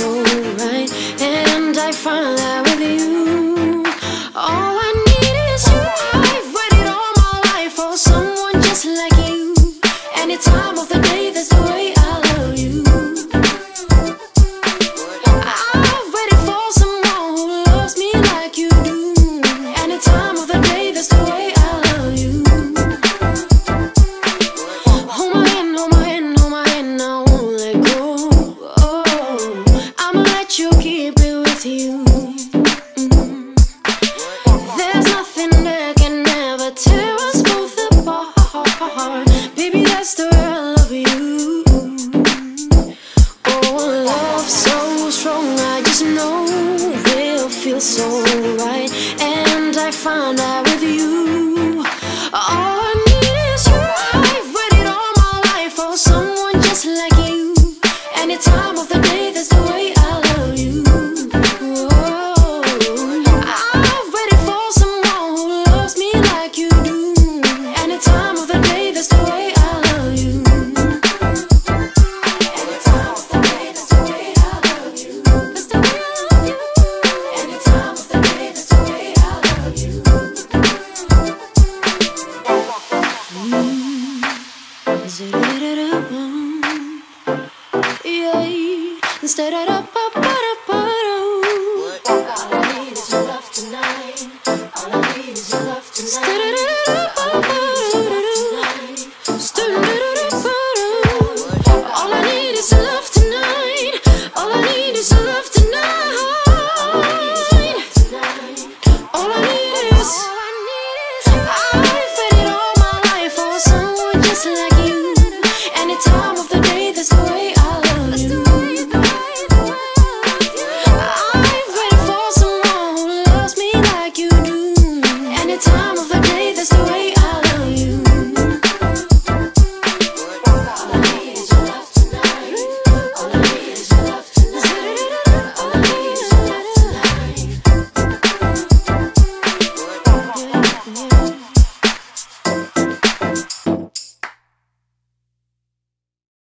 and I find that with you. All I need is you. I've waited all my life for someone just like you. Anytime. snow will feel so right, and I found out with you. instead of da ba ba da ba All I need is love tonight.